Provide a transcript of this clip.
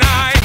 night.